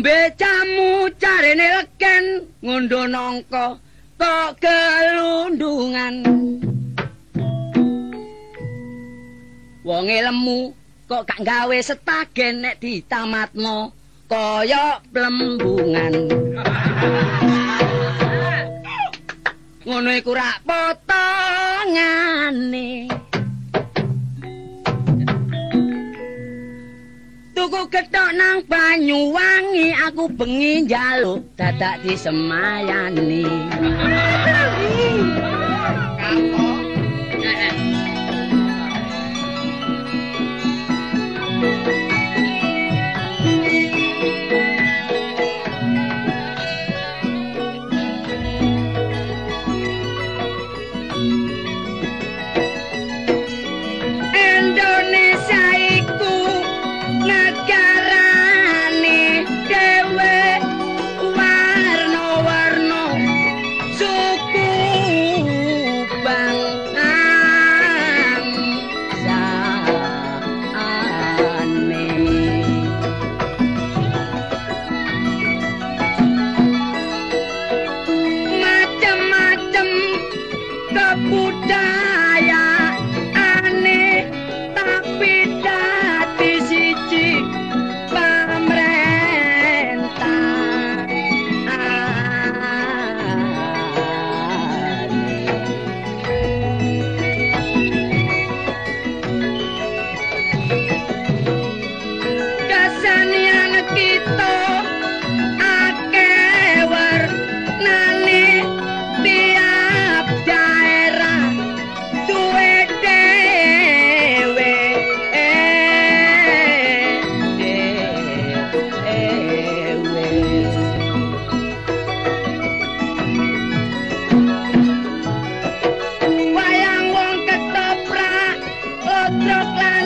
ngombe camu carene leken ngundo nangka kok kelundungan wonge lemu kok gak gawe setagen nek ditamatno kaya plembungan. Ngono iku rak potongane. ketok nang Banyuwangi aku bengi njaluk dadak disemayani. los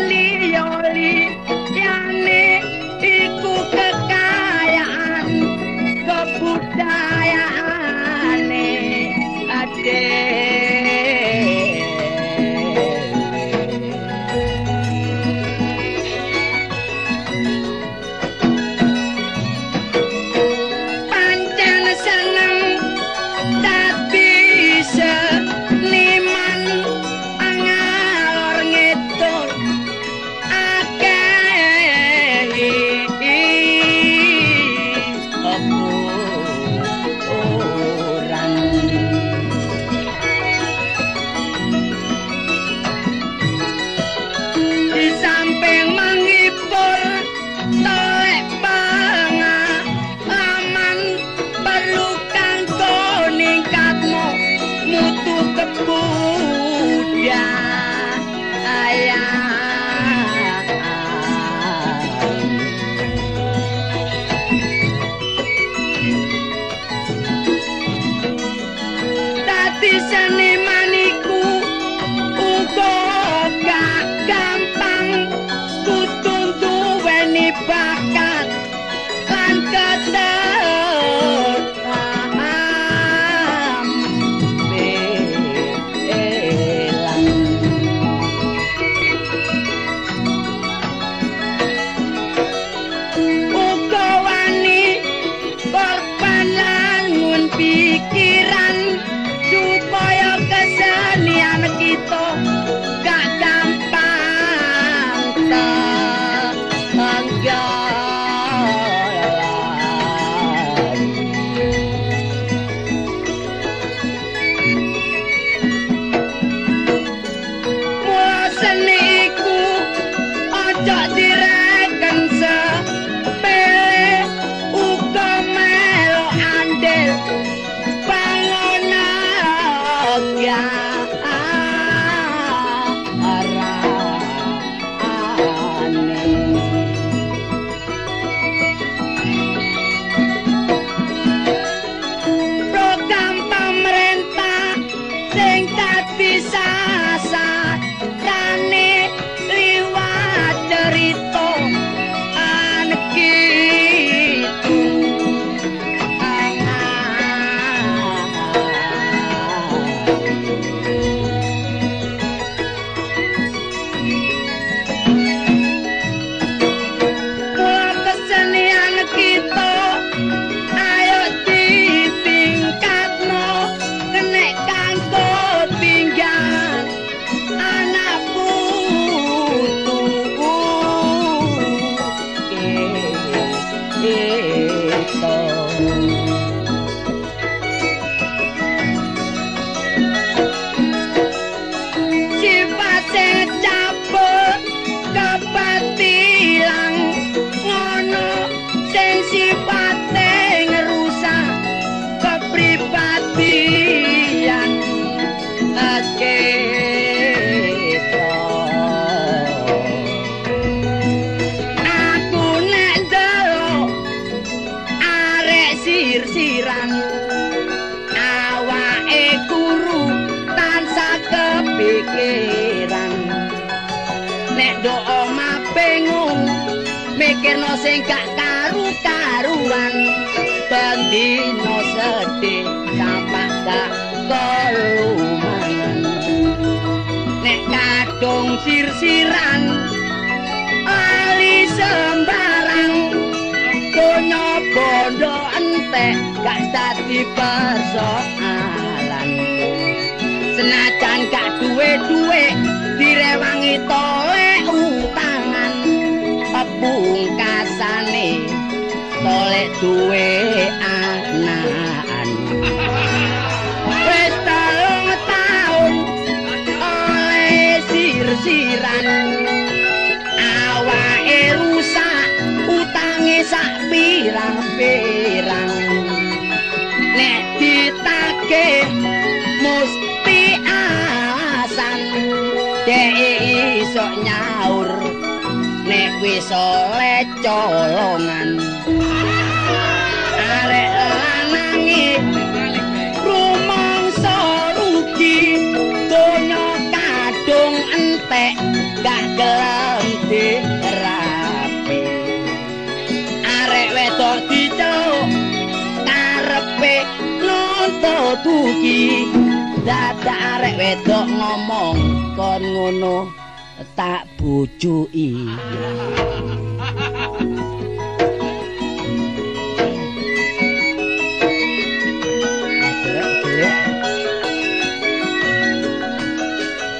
sirsiran awake kuru tansah kepikiran. Nek do omah pengung mikirno sing gak karu-karuan. Bandino sedih sampah dak kelumayan nek kadung sirsiran ali sembarang. Donya bondo entek gak dadi persoalan senajan gak duwe-duwe direwangi tole utangan. Pungkasane tole duwe wis oleh colongan arek lanange rumangsa rugi donya kadung entek gak gelem dirapi. Arek wedok diceluk karepe nuntut dugi. Dadak arek wedok ngomong kon ngono tak bujuki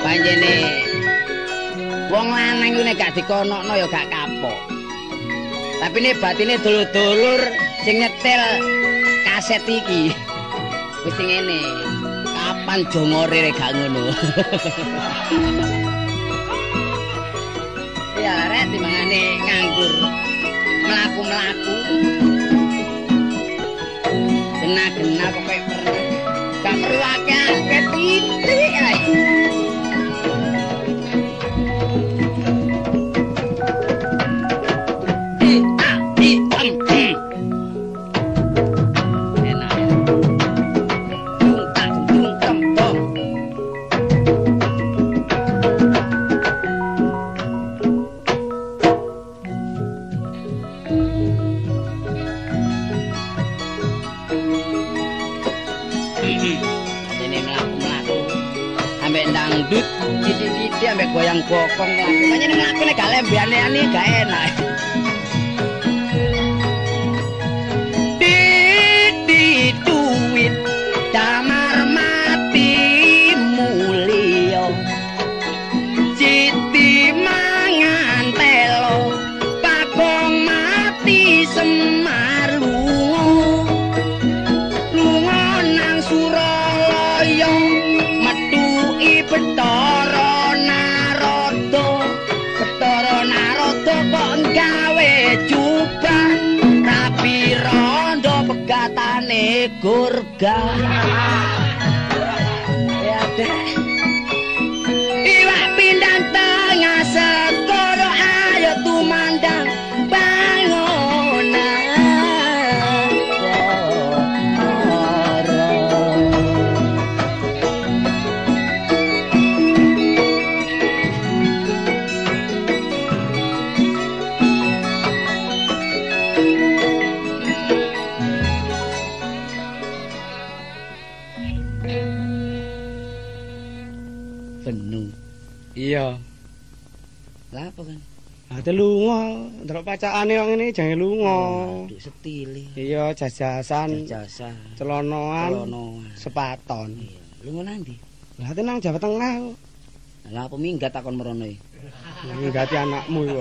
panjene wong lanang nek gak dikonokno ya gak kapok. Tapi ini batine dulur-dulur sing nyetel kaset iki. Wis ngene kapan jongore gak ngono rek timangane nganggur mlaku-mlaku. Gena-gena kok kayak pernah gak perlu akeh-akeh dangdut Gidi-gidi ambek goyang bokong melaku Makanya ini melaku ini gak ini gak enak Yeah. Ate lunga, ndelok pacakane wong ngene jange lunga. Aduh, setili Iya, jajasan, jasa celonoan, Celonoan. sepaton. Iya. Lu ngono ndi? Lah nang Jawa Tengah kok. Lah apa minggat takon merono iki? Nggati anakmu iku.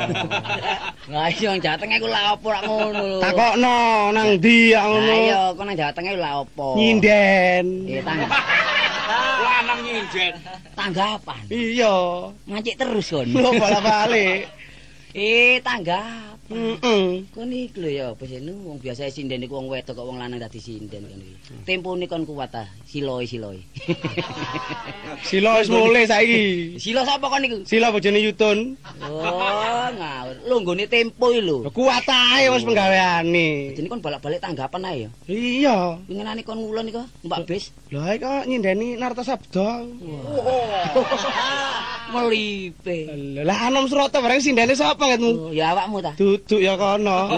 Lah iya wong Jawa Tengah iku lah apa rak ngono lho. Takokno nang ndi ya Lah ngono. iya kok nang Jawa Tengah lah apa? Nyinden. Eh tangga. Lanang nyinden. Tanggapan. Iya. Mancik terus kon. Lho balik-balik. Eh tanggapan. Heeh. Kon iki lho ya apa jeneng wong biasa sinden iku wong wedok kok wong lanang dadi sinden kan iki. Tempone kon kuat ta, siloi-siloi. Sila wis mulai saiki. Silo sapa kon niku? Sila bojone Yutun. Oh, ngawur. Lho nggone tempo iki lho. Kuat ae wis penggaweane. Jadi kon bolak-balik tanggapan ae ya. Iya. Pingenane kon ngulon iku, Mbak Bis. Lha kok nyindeni Narta Sabda. Melipe. Lah anom Surata bareng sindene sapa ngetmu? Oh, ya awakmu ta. Duduk ya kono.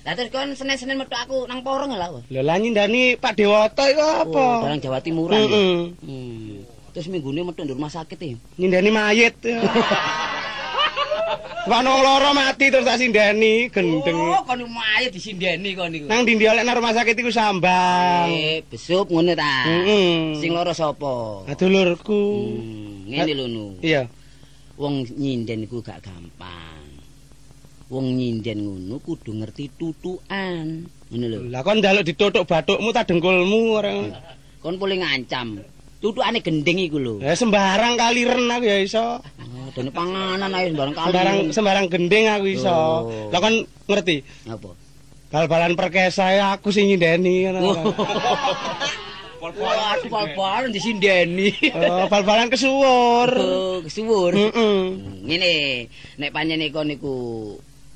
Lah terus kon Senin-Senin metu aku nang porong lha. Oh, Lho lah nyindani Pak Dewata iku apa? dalang Jawa Timuran. Heeh. Hmm. Terus minggune metu ndur rumah sakit e. Nyindani mayit. Wano loro mati terus tak sindani gendeng. Oh, kon mayit disindeni kon niku. Nang ndi oleh nang rumah sakit iku sambang. Eh, besup ngono ta. Heeh. Sing loro sapa? Adulurku. Hmm, ngene lho. Iya. Wong nyinden iku gak gampang. Wong nyinden ngono kudu ngerti tutukan. Ngono lho. Lah kon njaluk ditutuk bathukmu ta dengkulmu orang. Kon boleh ngancam. Tutukane gending iku lho. Ya sembarang kaliren aku ya iso. Oh, dene panganan ae sembarang kali. Sembarang sembarang gending aku iso. Oh. Lah kon ngerti? apa? Bal-balan perkesa ya aku sing nyindeni ngono. Waduh, bal-balan disindeni. Oh, bal-balan kesuwur. Oh, kesuwur. Heeh. Hmm, Ngene, nek panjenengan kon niku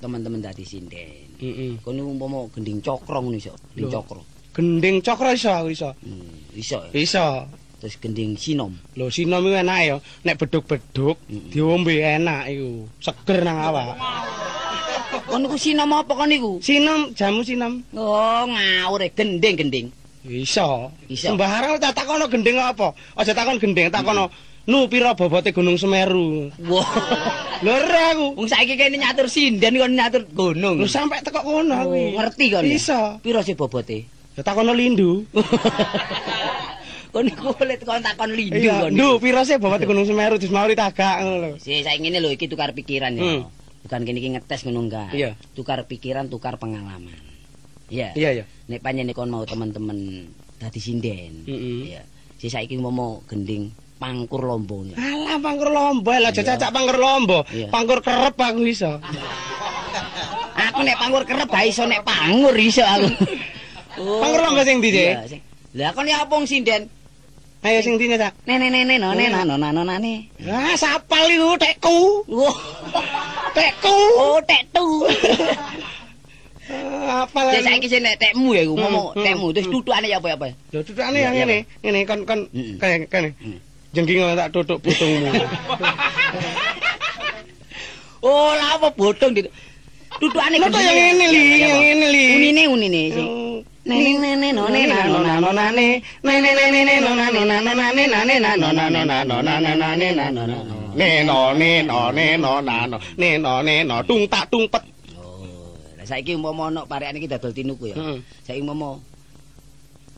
teman-teman dadi sinden. Heeh. Kon umpama gending cokro ngono iso, gending cokro. Gending cokro iso aku iso. Hmm, iso. Iso. Terus gending sinom. Lho sinom iku enak ya. Nek beduk-beduk diombe enak iku. Seger nang awak. Kon niku sinom apa kon niku? Sinom jamu sinom. Oh, ngawur e gending-gending. Iso. Iso. Sembarang tak takono gending apa? Aja takon gending, takono nu pira bobote Gunung Semeru. Wah. Lho ora aku. Wong saiki kene nyatur sinden kon nyatur gunung. Lho sampe teko kono aku. Oh, ngerti kon. Iso. Piro sih bobote? Ya takono lindu. Kon niku boleh kon takon lindu kon. ndu pira sih bobote Gunung Semeru dis mau ditagak ngono lho. Si saiki ngene lho iki tukar pikiran ya. Hmm. Bukan kene iki ngetes ngono enggak. Tukar pikiran, tukar pengalaman. Iya. Iya ya. Nek panjenengan kon mau teman-teman dadi sinden. Heeh. Iya. Si saiki mau gending pangkur lombo. Alah pangkur lombo lah Iya. cacak pangkur lombo. Iya. Pangkur kerep aku iso. Aku nek pangkur kerep ba iso nek pangur iso aku. Oh. Pangkur lombo sing ndi? Iya, sing- Lah kon ya wong sinden? Ayo sing dine cak. Nene nene no nene Hmm. no nano nane. Ah sapal iku tekku. Wah. Tekku. Oh, tektu. Ah, Apal. Jadi saiki sing nek tekmu ya iku, Hmm, ngomong hmm. tekmu terus tutukane ya apa ya apa? ya? Lho tutukane Iya, yang iya, ngene. Ngene kon kon Mm-mm. kene kene. Mm. Jengking tak tutuk butungmu. Oh, lah apa bodong dit. Tutukane Lho kok yang ngene li, yang ngene li. Unine unine sing. Nene nene no nene no nano nane. Nene nene nene no nane nano nane nane nano nano nano nane nane nano nano. Neno neno neno nano neno neno tung tak tung pet. Oh, saiki umpama ana parekan iki dodol tinuku ya. Heeh. Saiki umpama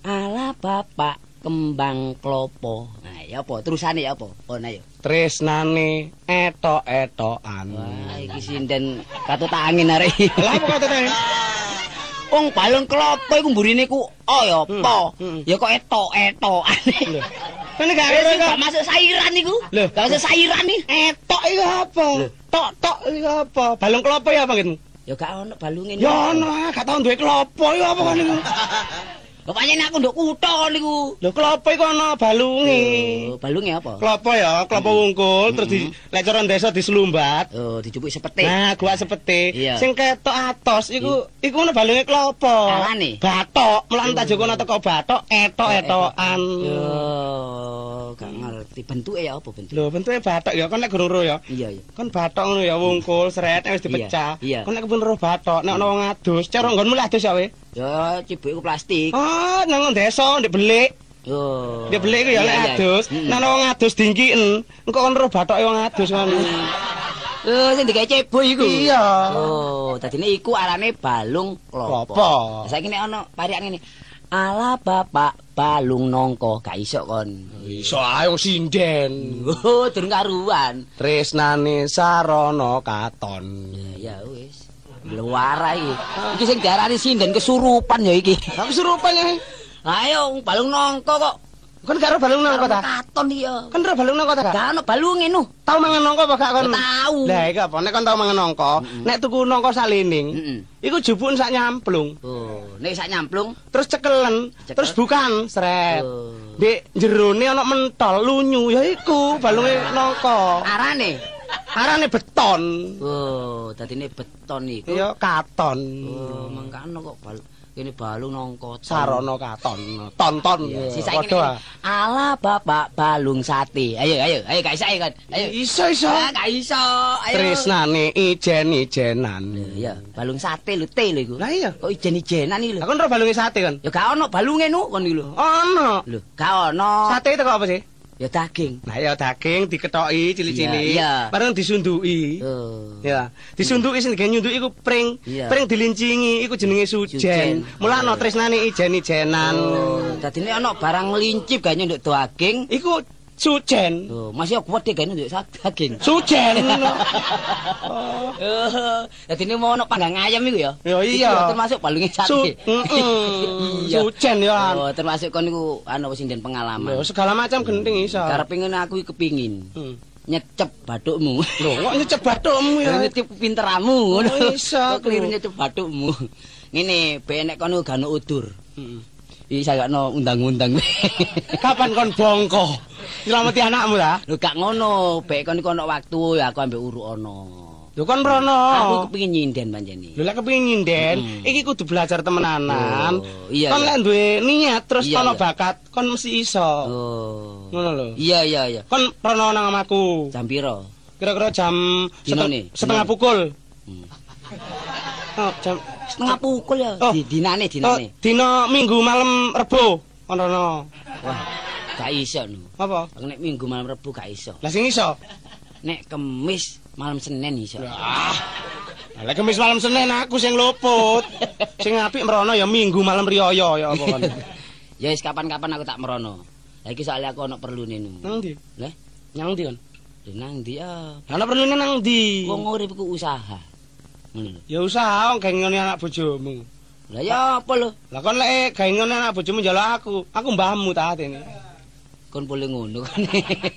Ala bapak kembang klopo. Nah, ya apa? Terusane ya apa? Oh, nah ya. Tresnane etok-etokan. Wah, iki sinden katut angin arek. Lah apa katanya? Wong balung klopo iku mburine ku oh ya apa? Hmm, hmm. Ya kok etok-etokane. Lho. Kan gak ada gak kok. masuk sairan iku. Lho. Gak masuk sairan nih. Etok iku apa? Lho. Tok tok iku apa? Balung klopo ya apa gitu? Ya gak ono balunge. Ya ono, gak tau duwe klopo iku apa kan Bapaknya aku nduk kutho kon niku. Lho klopo iku ono balunge. Oh, balunge apa? Klopo ya, klopo wungkul terus di lek cara desa diselumbat. Oh, dijupuk sepete. Nah, gua sepete. Sing ketok atos iku iku ono balunge klopo. Alane? Batok, melan tak jokono teko batok, etok-etokan. Yo, gak ngerti bentuke ya apa bentuk? Lho, bentuke batok ya, kan nek guru ya. Iya, iya. Kan batok ngono ya wungkul, sret nek wis dipecah. Kan nek kepun roh batok, nek ono wong adus, cara nggonmu adus ya we. Ya, cibuke ku plastik. Ah, nang desa ndek belik. Yo. Ndek belik iku ya lek adus. Mm. Nek ono wong adus dingkiken, engko kon roh batoke wong adus kan. Oh, sing digawe cebo iku. Iya. Oh, dadine iku arane balung klopo. Saiki nek ana parian ngene. Ala bapak balung nongko gak iso kon. Iso ae wong sinden. Oh, durung karuan. Tresnane sarana katon. Ya ya wis. Luara iki. Iki sing diarani sinden kesurupan ya iki. Aku surupan ya. Ayo balung nongko kok. Kan karo balung nang kota. Katon iya. Kan karo balung nang kota gak? Ono balunge no. Tau mangan nongko apa gak kon? Tahu. Lah iki apa nek kon tau mangan nongko, nek tuku nongko salining, iku jupun sak nyamplung, Oh, nek sak nyamplung. terus cekelen, Cekel. terus bukan sret. Oh. Dek jerone ana mentol lunyu, ya iku balunge nongko. Arane. Arane beton. Oh, dadine beton iku. Ya katon. Oh, mangkano kok bal Kene balung nongko. Sarana katon. Tonton. Sisa. Ala bapak balung sate. Ayo ayo ayo gak isa kan. Ayo. Iso iso. Ah, gak iso. Ayo. Tresnane ijen-ijenan. Lho, Iya, balung sate lho te lho iku. Lah iya. Kok ijen-ijenan iki lho. Aku ora balunge sate kan. Ya gak ono balunge nu kon iki lho. Ono. Lho, gak ono. Sate itu kok apa sih? Ya daging. Nah ya daging diketoki cilik-cilik. Bareng disunduki. Oh. Ya, disunduki sing nyunduki iku pring. Iya. Pring dilincingi iku jenenge Sujen. Mulane tresnane ijen-ijenan. Oh, dadi nek ono barang lincip gawe nduk daging. Iku sujen. Oh, masih aku wedi gawe nduk sa- daging. Sujen. Oh, dadi nek mau ono panggang ayam iku ya. Ya, iya. Termasuk balunge Su, sate. heeh. Iya. Sujen ya. Oh, termasuk kon niku anu wis ndek pengalaman. Lho, segala macam genting iso. Karep pengen aku kepingin Hmm. nyecep bathukmu. Lho, kok nyecep bathukmu ya? Nyecep pinteramu ngono. Oh, iso Kok aku. Keliru nyecep bathukmu. Ngene, be nek kono gano udur. Heeh. Iki sayakno undang-undang. Kapan kon bongko? Nylameti anakmu ta? Lho gak ngono, be kon iku ono waktu ya aku ambek uru ono. Lho kon rono. Aku kepengin nyinden panjeni. Lho lek kepengin nyinden, Hmm. iki kudu belajar temenanan. Oh, iya, kon lek duwe niat terus Iya, iya. bakat, kon mesti iso. Oh. Ngono lho. Iya iya iya. Kon rono nang omaku. Jam piro? Kira-kira jam setengah dino. pukul. Hmm. Oh, jam Setengah pukul ya. Oh. Di dinane Oh, dinane. dino Minggu malam Rebo. Kon rono. Wah, gak iso no. Apa? Aku nek minggu malam Rebu gak iso. Lah sing iso. Nek kemis malam Senin iso. Ah. Lah kemis malam Senin aku sing luput. sing apik merono ya Minggu malam riyaya ya apa kon. Ya wis kapan-kapan aku tak merono. Lah iki soalnya aku ono perlune nu. Nang ndi? Lah, Nang ndi kon? nang ndi ya? Lah ana perlune nang ndi? Wong urip usaha. Lho. Ya usaha wong gawe ngene anak bojomu. Lah ya apa lho? Lah kon lek gawe ngene anak bojomu njaluk aku, aku mbahmu ta atene. Kon boleh ngono kan.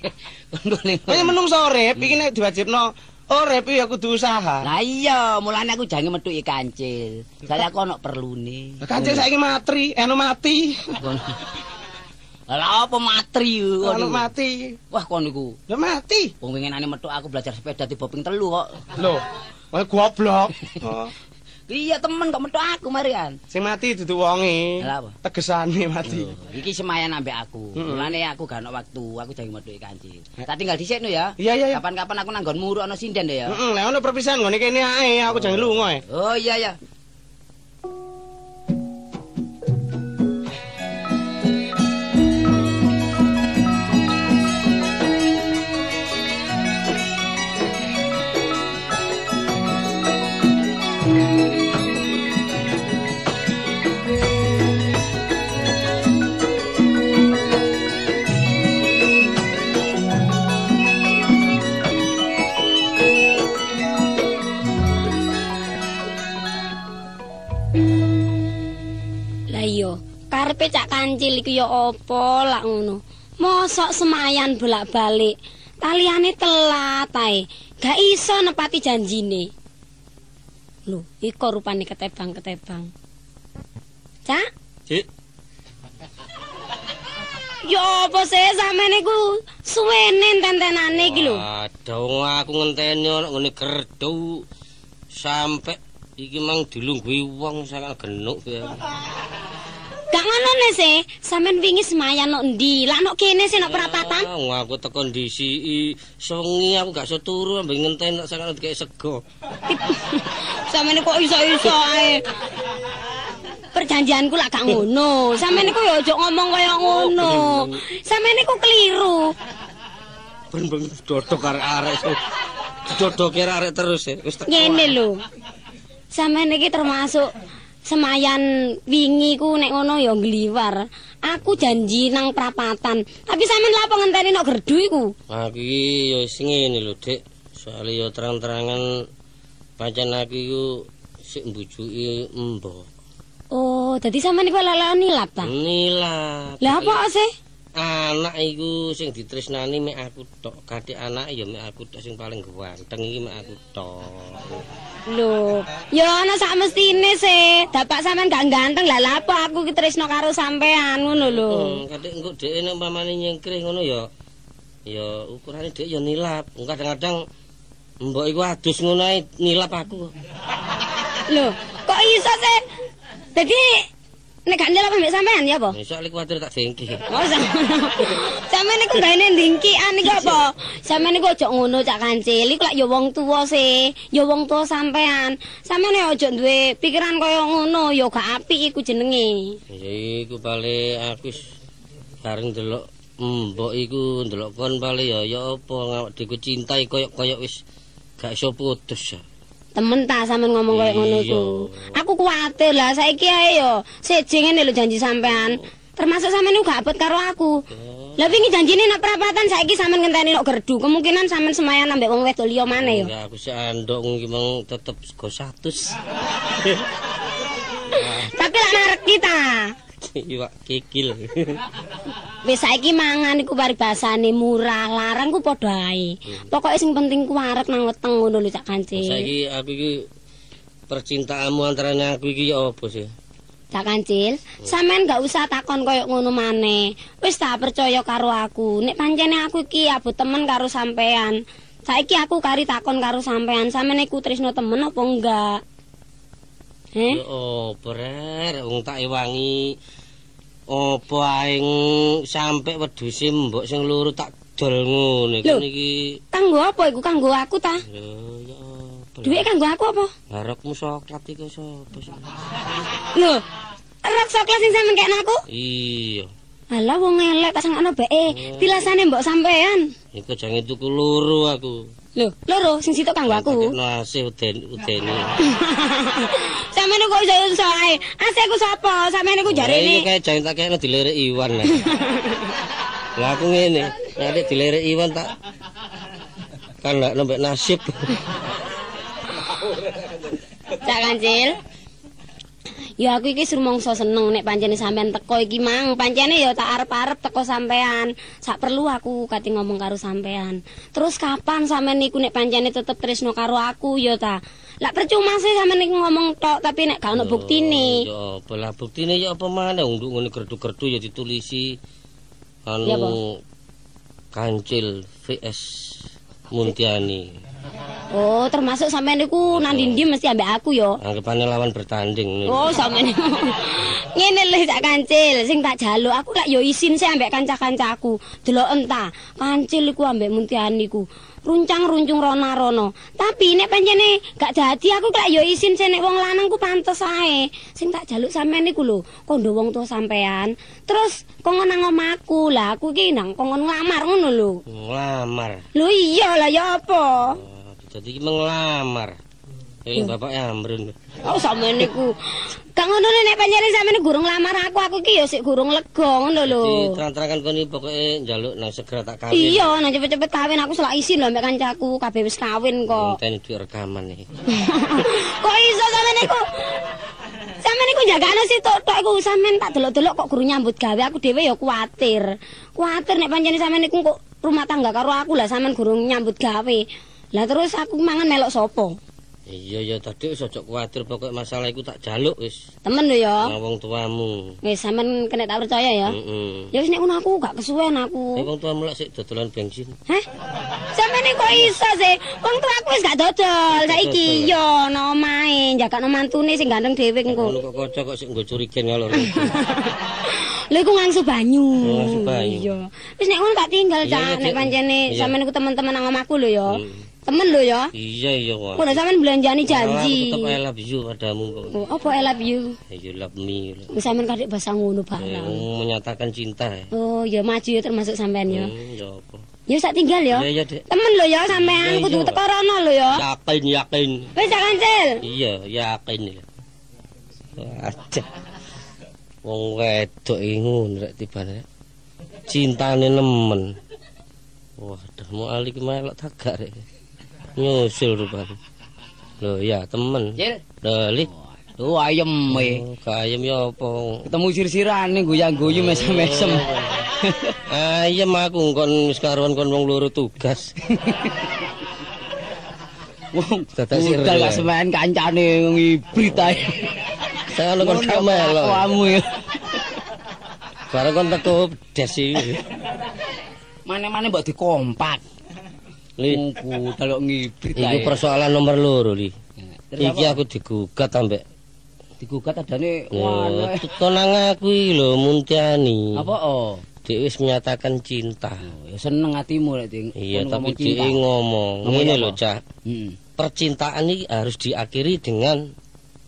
Kon boleh Kaya menungso urip iki nek diwajibno urip ya kudu usaha. Lah iya, mulane aku jange metuki kancil. Soalnya aku ono perlune. Lah kancil saiki matri, eno mati. Lah apa matri kon Ono mati. Wah kon niku. Ya mati. Wong winginane metu aku belajar sepeda tiba ping telu kok. Lho, wah goblok. Oh, Iya temen kok metu aku marian. sing mati dudu wonge. Apa? Tegesane mati. Loh, iki semayan ambek aku. Mulane aku gak ono waktu, aku jange metuki kancil. Tak tinggal dhisik no ya. Iya iya iya. Kapan-kapan aku nanggon muru ana sinden deh ya. Heeh, lek ono perpisahan ngene kene ae, aku jangan lunga e. Oh iya ya. Karepe cak kancil iku ya apa lak ngono. Mosok semayan bolak-balik. Taliane telat ae. Gak iso nepati janjine. Lho, iko rupane ketebang-ketebang. Cak? Dik, Ya apa sih sampean iku suwene tentenane iki lho. Wong aku ngenteni ana ngene gerdu sampe iki mang dilungguhi wong sangat genuk ya. Gak ngono ne sih, sampean wingi semayan nok ndi? Lah nok kene sih nok perapatan. Ah, wong aku teko ndisi songi aku gak iso turu ambek ngenteni nek sangat kayak sego. Sampeyan kok iso-iso ae. Perjanjianku lak gak ngono. Sampeyan iku ya aja ngomong kaya ngono. Sampeyan iku keliru. Ben-ben dodok arek-arek. Dodok arek terus ya. Teko. Ngene lho. Sampeyan iki termasuk semayan wingi ku nek ngono ya ngliwar. Aku janji nang prapatan. Tapi sampeyan lha apa ngenteni nok gerdu iku? Aku iki ya wis ngene lho, Dik. Soale ya terang-terangan pancen aku iku sik mbujuki mbok. Oh, dadi sampeyan iku lala nilap ta? Nila. Lah apa sih? Anak iku sing ditresnani mek aku tok. Kadhe anak ya mek aku tok sing paling ganteng iki mek aku tok. Lho, ya ana sak mestine sih. Dapak sampean gak ganteng lah lha apa aku ki tresno karo sampean ngono lho. Hmm, kadhe engko dhek nek pamane nyengkrih ngono ya ya ukurane dhek ya nilap. Kadang-kadang mbok iku adus ngono nilap aku. Lho, kok iso sih? Dadi nek gak ndelok ambek sampean ya apa? Iso lek kuwatir tak dengki. Oh, sampean niku gaene ndingkian niku apa? Sampean niku aja ngono Cak Kancil, iku lak ya wong tuwa sih, ya wong tuwa sampean. Sampean ya aja duwe pikiran kaya ngono, ya gak apik iku jenenge. Ya iku pale aku bareng delok mbok iku ndelok kon pale ya ya apa ngawak dhewe cintai koyok-koyok wis gak iso putus ya. Temen ta sampean ngomong kaya ngono iku. Aku kuwatir lah saiki ae yo. Siji ngene lho janji sampean. Termasuk sampean gak abot karo aku. Lah wingi janjine nek prapatan saiki sampean ngenteni nok gerdu. Kemungkinan sampean semayan ambek wong wedok liya maneh yo. Enggak aku sik andok iki mong tetep go 100. Tapi lak narek kita. Iwak kikil. Wis saiki mangan iku paribasane murah, larang ku padha ae. Pokoke sing penting ku arep nang weteng ngono lho Cak Kancil. Saiki aku iki percintaanmu antarane aku iki ya apa sih? Cak Kancil, sampean gak usah takon koyo ngono maneh. Wis tak percaya karo aku. Nek pancene aku iki abot temen karo sampean. Saiki aku kari takon karo sampean, sampean iku tresno temen apa enggak? Ya Eh? apa rek wong tak ewangi. Apa aing sampe wedhuse mbok sing loro tak dol Lho. kan iki. Kanggo apa iku kanggo aku ta? Lho ya apa. Duit kanggo aku apa? Barokmu soklat iku sapa sih? Lho, rok soklat sing sampean kekno aku? Iya. Alah wong elek tak sangkano beke. Tilasane mbok sampean. Iku jange tuku loro aku. Lho, loro sing sitok kanggo aku. Takekno asih uden udeni. Sampeyan kok iso iso ae. Asih aku sapa? Sampeyan iku Lah, Iki jarene kayak jange tak kekno dilirik Iwan lah. Aku ngene, nek dilirik Iwan tak kan ndak nembek nasib. Cak Kancil. Ya aku iki rumangsa seneng nek pancene sampean teko iki mang. Pancene ya tak arep-arep teko sampean. Sak perlu aku kati ngomong karo sampean. Terus kapan sampean niku nek pancene tetep tresno karo aku ya ta? Lah percuma sih sampean niku ngomong tok tapi nek gak ono buktine. Ya apa lah buktine ya apa maneh wong ngene gerdu-gerdu ya ditulisi anu Ya? Kancil VS Muntiani. Oh, termasuk sampean niku nang ndi mesti ambek aku ya. Anggapane lawan bertanding. Oh, sampeyan. Ngene lho sak kancil, sing tak jaluk aku lak yo isin sih ambek kanca-kancaku. Delok entah, kancil iku ambek Muntiani ku. Runcang-runcung rona-rono. Tapi nek pancene gak jadi aku lak yo isin sih nek wong lanang ku pantes ae. Sing tak jaluk sampean niku lho, kondo wong tuwa sampean. Terus kongon nang omahku. Lah aku ki nang kongon nglamar ngono lho. Ngelamar. Lho iya lah ya apa? Oh, Jadi iki mengelamar. Eh bapak Amrun. Oh sampeyan niku. Gak ngono nek pancene sampeyan gurung lamar aku, aku ki ya sik gurung lega ngono lho. Di terang-terangan koni pokoke njaluk nang segera tak kawin. Iya, nang cepet-cepet kawin aku selak isin lho mbek kancaku, kabeh wis kawin kok. Ngenteni duit rekaman iki. kok iso sampeyan niku? Sampeyan niku jagane sih tok tok iku sampeyan tak delok-delok kok guru nyambut gawe aku dhewe ya kuwatir. Kuwatir nek pancene sampeyan niku kok rumah tangga karo aku lah sampeyan guru nyambut gawe. Lah terus aku mangan melok sapa? Iya ya tadi wis aja kuwatir pokoke masalah iku tak jaluk wis. Temen lho ya. Nang wong tuamu. Wis sampeyan kena tak percaya ya. Heeh. Ya wis nek ngono aku gak kesuwen Eh aku. wong tuamu lak sik dodolan bensin. Hah? Sampeyan iki kok iso sih? Wong tua aku wis gak dodol. Saiki yo no omahe, jagakno mantune sing ganteng dhewe engko. Ngono kok kaca kok sik nggo curigen ngalor. Lha iku ngangsu banyu. Oh, ngangsu banyu. Iya. Wis nek ngono tak tinggal, Cak. iya, Nek pancene sampean iku teman-teman nang omahku lho ya. Temen lho ya. Iya iya wah. Kuwi sampean belanjani janji. Tetep I love you padamu kok. Oh, apa I love you? You love me. Wis sampean kadek bahasa ngono Eh, barang. menyatakan cinta ya. Oh, ya maju ya termasuk sampean ya. Hmm, ya apa. Ya sak tinggal ya. Iya iya Dek. Temen lho ya sampean kudu teko rono lho ya. Yakin yakin. Wis Cak Kancil. Iya, yakin ya. Aja. Wong wedok iki ngono rek tibane. Cintane nemen. Waduh, mau ali ki melok tagak rek. Nyusul rupane. Lho ya temen. Cil. Lho ayem e. Kayem ya apa? Ketemu sir-sirane goyang-guyu mesem-mesem. Ayem aku kon wis karuan kon wong loro tugas. Wong Dadak sir. budal gak semen kancane ngibrit ae. Saya ono kon. Kamu ya. Bareng kon teko des iki. Mane-mane mbok dikompak. Li, Wong budal kok ngibrit iku persoalan nomor loro li. Iki aku digugat ambek digugat adane Wah, wah. konang aku iki lho Muntiani. Apa oh? Dek wis menyatakan cinta. Ya seneng atimu lek Ding. Iya, tapi dia ngomong, ngene lho, Cak. Heeh. Percintaan ini harus diakhiri dengan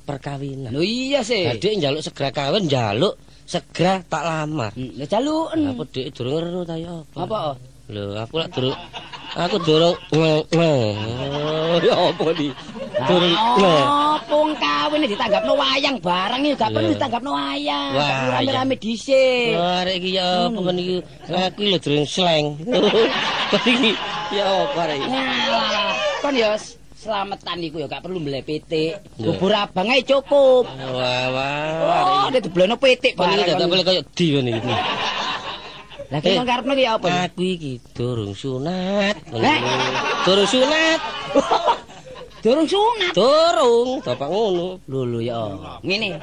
perkawinan. Lho iya sih. Dek njaluk segera kawin, njaluk segera tak lamar. Hmm, Lah jaluken. Apa Dek durung ngeru ta ya apa? Apa? oh? Lho, aku lak durung aku durung ya apa di? Durung. Apa wong kawin ditanggapno wayang barang iki gak perlu Lho. ditanggapno wayang. Rame-rame dhisik. Wah, arek iki ya apa kan iki? Aku lho durung sleng. Iki ya apa arek iki? Kon ya s- selametan iku ya gak perlu mbeleh pitik. Lho. Bubur abang ae cukup. Wah, wah. Oh, nek diblono pitik iki barang. gak boleh koyo di kon iki. Lah ki Eh. kon karepno ki apa? Aku iki durung sunat. Eh? Durung sunat. Durung sunat. Durung, bapak ngono. Lho ya ngene.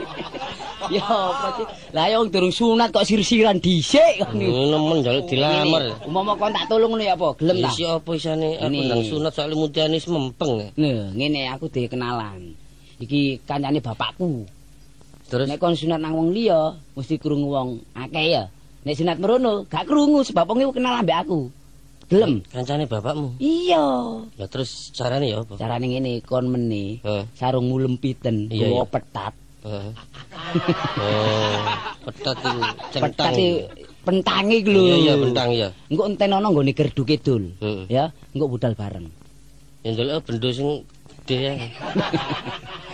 ya apa sih? Lah ya durung sunat kok sir-siran dhisik iki. Nemen njaluk dilamar. Ngene, Umpama kon tak tulung ngono ya apa? Gelem ta? Isi apa isane aku nang sunat soalnya mutiane wis mempeng. Lho, ngene aku dhewe kenalan. Iki kancane bapakku. Terus Nek kon sunat nang wong liya, mesti krungu wong akeh ya. Nek sunat merono, gak krungu sebab wong iku kenal ambek aku. Gelem. kancane bapakmu. Iya. Lah terus carane ya apa? Carane ngene, kon meni Heeh. sarung ngulempiten, Iya, gawa petat. Heeh. Oh, petat iku centang. Petat pentange iku lho. Iya iya bentang ya. Engko entenono nggone gerdu kidul. Ya, engko budal bareng. Ya ndelok bendo sing gede ya.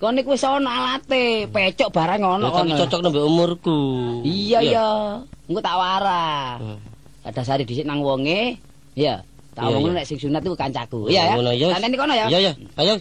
Kon iku wis ana alate, pecok barang Ya, tapi kono. cocok nambah umurku. Iya iya. Engko tak. Heeh. Ada sari dhisik nang wonge. Iya. Tak iya. nek sing sunat iku kancaku. Iya ya. Ngono ya. Santeni kono ya. Iya ya. Ayo